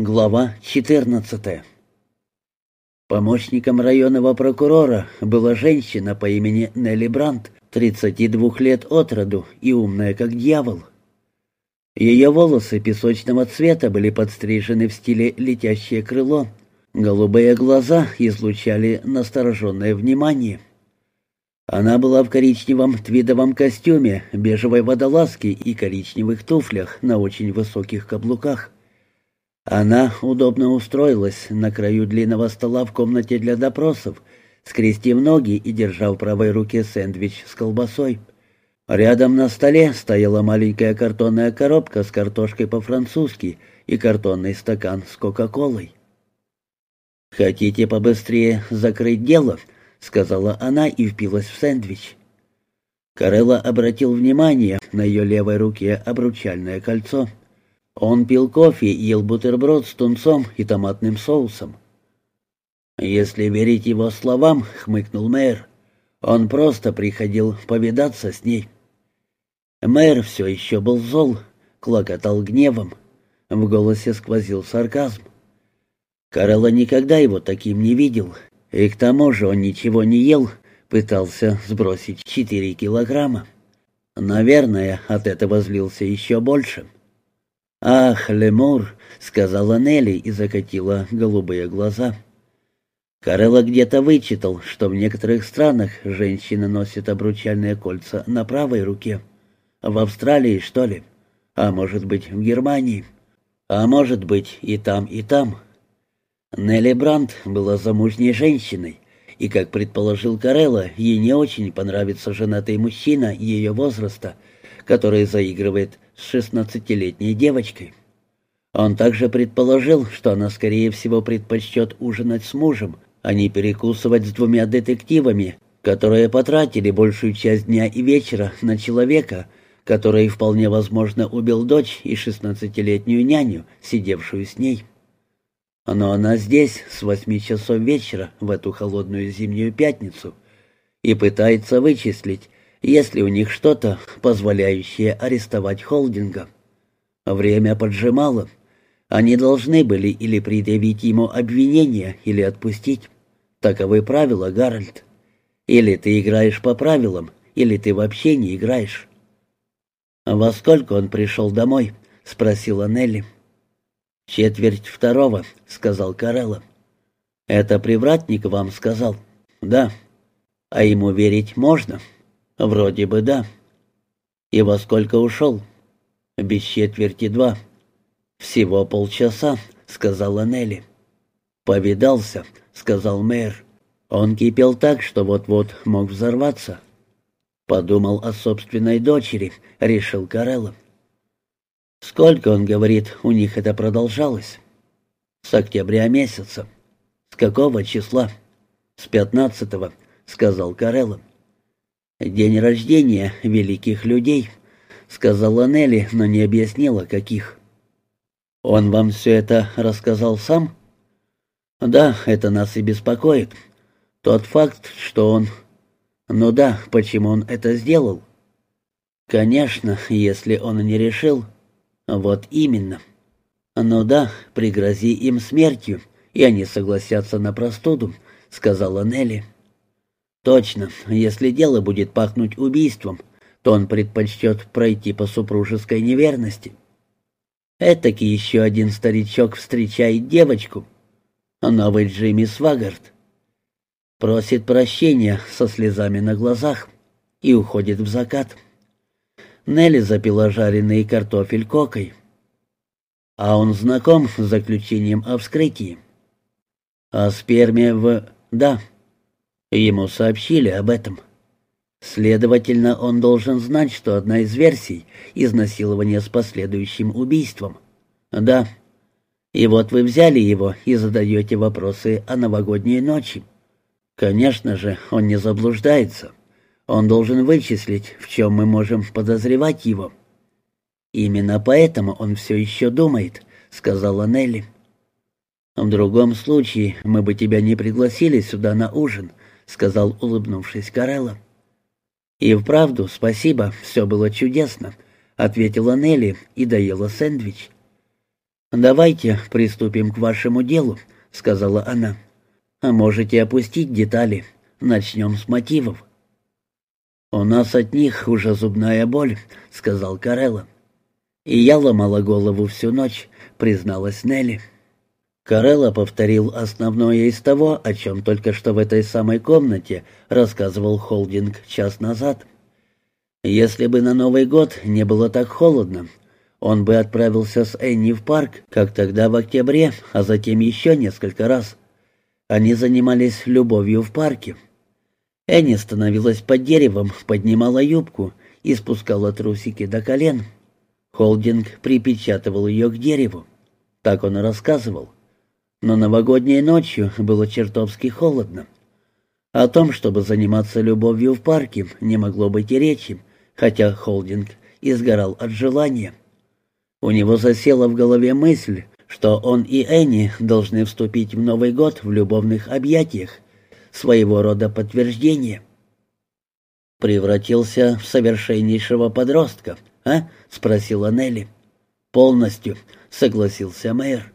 Глава 14 Помощником районного прокурора была женщина по имени Нелли Брандт, 32 лет от роду и умная как дьявол. Ее волосы песочного цвета были подстрижены в стиле «летящее крыло», голубые глаза излучали настороженное внимание. Она была в коричневом твидовом костюме, бежевой водолазке и коричневых туфлях на очень высоких каблуках. Она удобно устроилась на краю длинного стола в комнате для допросов, скрестив ноги и держа в правой руке сэндвич с колбасой. Рядом на столе стояла маленькая картонная коробка с картошкой по-французски и картонный стакан с кока-колой. «Хотите побыстрее закрыть дело?» — сказала она и впилась в сэндвич. Карелла обратил внимание на ее левой руке обручальное кольцо — он пил кофе ел бутерброд с тунцом и томатным соусом. «Если верить его словам», — хмыкнул мэр, — «он просто приходил повидаться с ней». Мэр все еще был зол, клокотал гневом. В голосе сквозил сарказм. Карелла никогда его таким не видел, и к тому же он ничего не ел, пытался сбросить четыре килограмма. Наверное, от этого злился еще больше. «Ах, лемур!» — сказала Нелли и закатила голубые глаза. Карелла где-то вычитал, что в некоторых странах женщины носят обручальные кольца на правой руке. В Австралии, что ли? А может быть, в Германии? А может быть, и там, и там. Нелли Брандт была замужней женщиной, и, как предположил Карелла, ей не очень понравится женатый мужчина ее возраста, который заигрывает с шестнадцатилетней девочкой. Он также предположил, что она, скорее всего, предпочтет ужинать с мужем, а не перекусывать с двумя детективами, которые потратили большую часть дня и вечера на человека, который вполне возможно убил дочь и шестнадцатилетнюю няню, сидевшую с ней. Но она здесь с восьми часов вечера в эту холодную зимнюю пятницу и пытается вычислить, есть ли у них что-то, позволяющее арестовать холдинга. Время поджимало. Они должны были или предъявить ему обвинение, или отпустить. Таковы правила, Гарольд. Или ты играешь по правилам, или ты вообще не играешь. «Во сколько он пришел домой?» — спросила Нелли. «Четверть второго», — сказал Карелла. «Это привратник вам сказал?» «Да». «А ему верить можно?» «Вроде бы да». «И во сколько ушел?» «Без четверти два». «Всего полчаса», — сказала Нелли. «Повидался», — сказал мэр. Он кипел так, что вот-вот мог взорваться. Подумал о собственной дочери, решил Карелло. Сколько, он говорит, у них это продолжалось? С октября месяца. С какого числа? С пятнадцатого, сказал Карелло. «День рождения великих людей», — сказала Нелли, но не объяснила, каких. «Он вам все это рассказал сам?» «Да, это нас и беспокоит. Тот факт, что он...» «Ну да, почему он это сделал?» «Конечно, если он не решил...» «Вот именно...» «Ну да, пригрози им смертью, и они согласятся на простуду», — сказала Нелли. Точно, если дело будет пахнуть убийством, то он предпочтет пройти по супружеской неверности. Этаки еще один старичок встречает девочку, новый Джимми Свагард. Просит прощения со слезами на глазах и уходит в закат. Нелли запила жареный картофель кокой. А он знаком с заключением о вскрытии. О сперме в... да, Ему сообщили об этом. Следовательно, он должен знать, что одна из версий — изнасилование с последующим убийством. Да. И вот вы взяли его и задаете вопросы о новогодней ночи. Конечно же, он не заблуждается. Он должен вычислить, в чем мы можем подозревать его. Именно поэтому он все еще думает, — сказала Нелли. В другом случае мы бы тебя не пригласили сюда на ужин, сказал, улыбнувшись Карелла. «И вправду, спасибо, все было чудесно», — ответила Нелли и доела сэндвич. «Давайте приступим к вашему делу», — сказала она. «А можете опустить детали. Начнем с мотивов». «У нас от них уже зубная боль», — сказал Карелла. «И я ломала голову всю ночь», — призналась Нелли. Карелла повторил основное из того, о чем только что в этой самой комнате рассказывал Холдинг час назад. Если бы на Новый год не было так холодно, он бы отправился с Энни в парк, как тогда в октябре, а затем еще несколько раз. Они занимались любовью в парке. Энни становилась под деревом, поднимала юбку и спускала трусики до колен. Холдинг припечатывал ее к дереву. Так он и рассказывал но новогодней ночью было чертовски холодно. О том, чтобы заниматься любовью в парке, не могло быть и речи, хотя Холдинг изгорал от желания. У него засела в голове мысль, что он и Энни должны вступить в Новый год в любовных объятиях, своего рода подтверждение. «Превратился в совершеннейшего подростка, а?» — спросила Нелли. «Полностью», — согласился мэр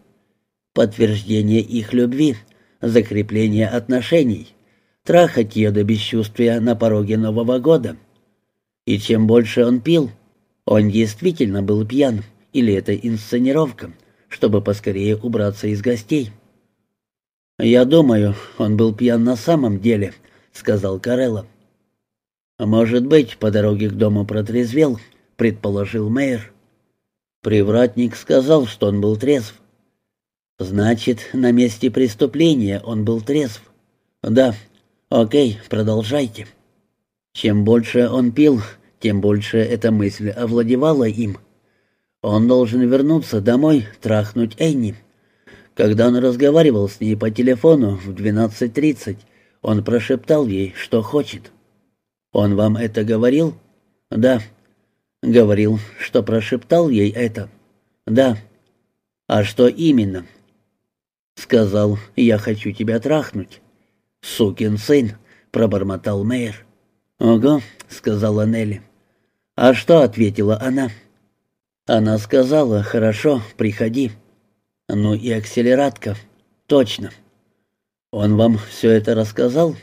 подтверждение их любви, закрепление отношений, трахать ее до бесчувствия на пороге Нового года. И чем больше он пил, он действительно был пьян, или это инсценировка, чтобы поскорее убраться из гостей. «Я думаю, он был пьян на самом деле», — сказал Карелла. «Может быть, по дороге к дому протрезвел», — предположил мэр. Привратник сказал, что он был трезв. Значит, на месте преступления он был трезв. Да. Окей, продолжайте. Чем больше он пил, тем больше эта мысль овладевала им. Он должен вернуться домой, трахнуть Энни. Когда он разговаривал с ней по телефону в 12.30, он прошептал ей, что хочет. «Он вам это говорил?» «Да». «Говорил, что прошептал ей это?» «Да». «А что именно?» Сказал, я хочу тебя трахнуть. Сукин сын, пробормотал мэр. Ого, сказала Нелли. А что ответила она? Она сказала, хорошо, приходи. Ну и акселератка. Точно. Он вам все это рассказал?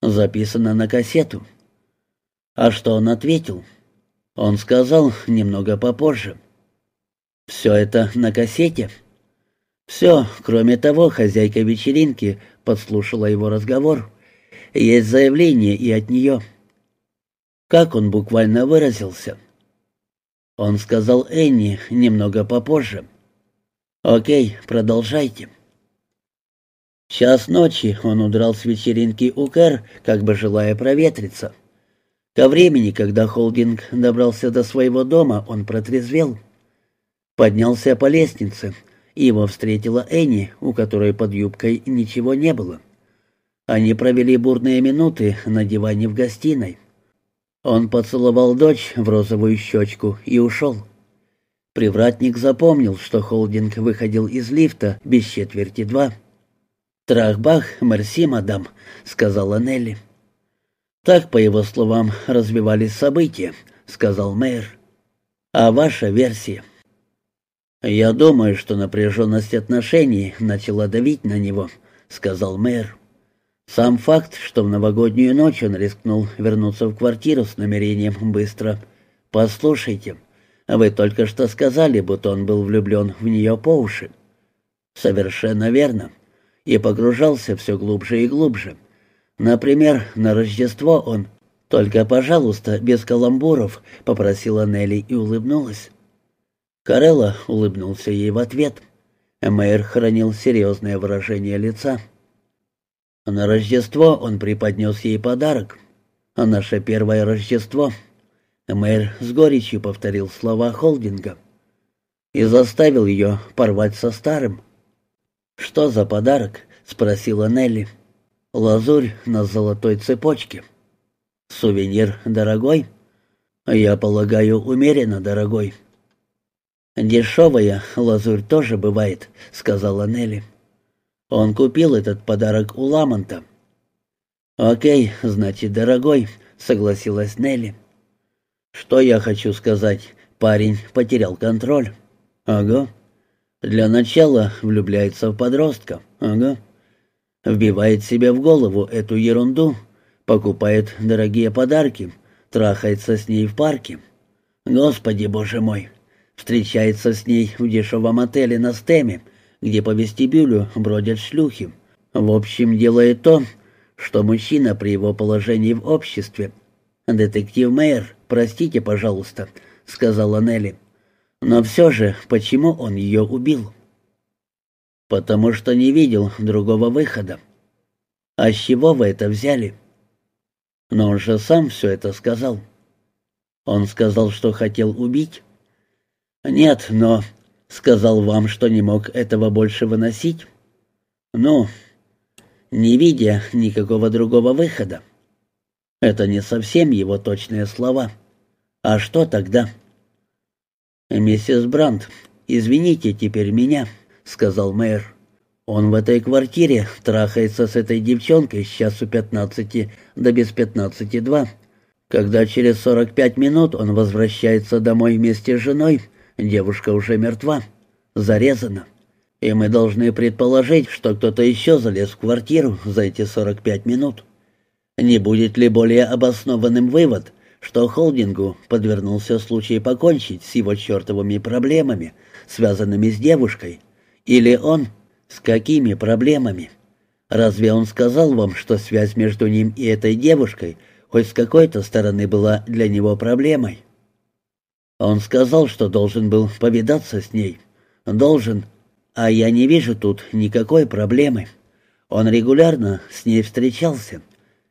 Записано на кассету. А что он ответил? Он сказал немного попозже. Все это на кассете? Все, кроме того, хозяйка вечеринки подслушала его разговор. Есть заявление и от нее. Как он буквально выразился? Он сказал Энни немного попозже. «Окей, продолжайте». Час ночи он удрал с вечеринки у Кэр, как бы желая проветриться. Ко времени, когда Холдинг добрался до своего дома, он протрезвел. Поднялся по лестнице, его встретила Энни, у которой под юбкой ничего не было. Они провели бурные минуты на диване в гостиной. Он поцеловал дочь в розовую щечку и ушел. Привратник запомнил, что Холдинг выходил из лифта без четверти два. «Трах-бах, мерси, мадам», — сказала Нелли. «Так, по его словам, развивались события», — сказал мэр. «А ваша версия?» «Я думаю, что напряженность отношений начала давить на него», — сказал мэр. Сам факт, что в новогоднюю ночь он рискнул вернуться в квартиру с намерением быстро. «Послушайте, вы только что сказали, будто он был влюблен в нее по уши». «Совершенно верно. И погружался все глубже и глубже. Например, на Рождество он...» «Только, пожалуйста, без каламбуров», — попросила Нелли и улыбнулась. Карелла улыбнулся ей в ответ. Мэйр хранил серьезное выражение лица. На Рождество он преподнес ей подарок. А наше первое Рождество. Мэр с горечью повторил слова Холдинга и заставил ее порвать со старым. «Что за подарок?» — спросила Нелли. «Лазурь на золотой цепочке». «Сувенир дорогой?» «Я полагаю, умеренно дорогой». «Дешевая лазурь тоже бывает», — сказала Нелли. «Он купил этот подарок у Ламонта». «Окей, значит, дорогой», — согласилась Нелли. «Что я хочу сказать? Парень потерял контроль». «Ага». Для начала влюбляется в подростка. Ага. Вбивает себе в голову эту ерунду, покупает дорогие подарки, трахается с ней в парке. Господи, боже мой. Встречается с ней в дешевом отеле на Стеме, где по вестибюлю бродят шлюхи. В общем, делает то, что мужчина при его положении в обществе. «Детектив Мэйр, простите, пожалуйста», — сказала Нелли. «Но все же, почему он ее убил?» «Потому что не видел другого выхода». «А с чего вы это взяли?» «Но он же сам все это сказал». «Он сказал, что хотел убить?» «Нет, но...» «Сказал вам, что не мог этого больше выносить?» «Ну, не видя никакого другого выхода. Это не совсем его точные слова. А что тогда? «Миссис Брандт, извините теперь меня», — сказал мэр. «Он в этой квартире трахается с этой девчонкой с часу пятнадцати до без пятнадцати два. Когда через сорок пять минут он возвращается домой вместе с женой, девушка уже мертва, зарезана» и мы должны предположить, что кто-то еще залез в квартиру за эти 45 минут. Не будет ли более обоснованным вывод, что холдингу подвернулся случай покончить с его чертовыми проблемами, связанными с девушкой? Или он? С какими проблемами? Разве он сказал вам, что связь между ним и этой девушкой хоть с какой-то стороны была для него проблемой? Он сказал, что должен был повидаться с ней. Должен, а я не вижу тут никакой проблемы. Он регулярно с ней встречался,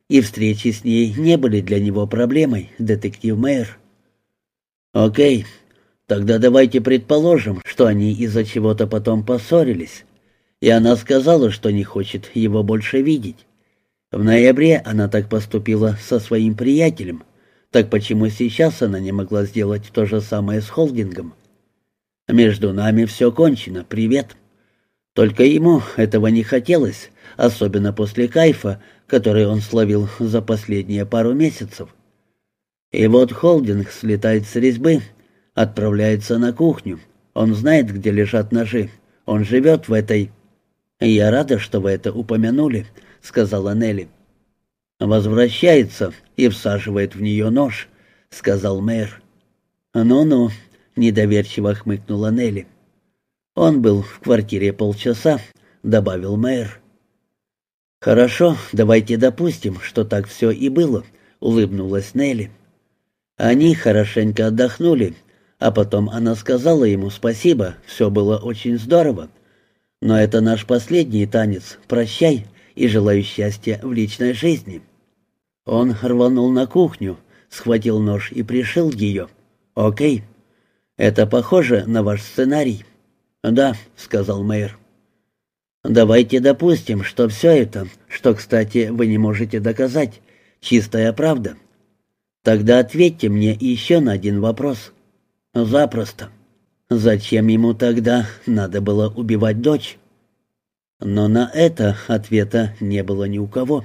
и встречи с ней не были для него проблемой, детектив Мэйр. Окей, тогда давайте предположим, что они из-за чего-то потом поссорились, и она сказала, что не хочет его больше видеть. В ноябре она так поступила со своим приятелем, так почему сейчас она не могла сделать то же самое с холдингом? Между нами все кончено, привет. Только ему этого не хотелось, особенно после кайфа, который он словил за последние пару месяцев. И вот холдинг слетает с резьбы, отправляется на кухню. Он знает, где лежат ножи. Он живет в этой... «Я рада, что вы это упомянули», — сказала Нелли. «Возвращается и всаживает в нее нож», — сказал мэр. «Ну-ну», недоверчиво хмыкнула Нелли. Он был в квартире полчаса, добавил мэр. Хорошо, давайте допустим, что так все и было, улыбнулась Нелли. Они хорошенько отдохнули, а потом она сказала ему спасибо, все было очень здорово. Но это наш последний танец, прощай и желаю счастья в личной жизни. Он рванул на кухню, схватил нож и пришил ее. «Окей, это похоже на ваш сценарий?» «Да», — сказал мэр. «Давайте допустим, что все это, что, кстати, вы не можете доказать, чистая правда. Тогда ответьте мне еще на один вопрос. Запросто. Зачем ему тогда надо было убивать дочь?» Но на это ответа не было ни у кого.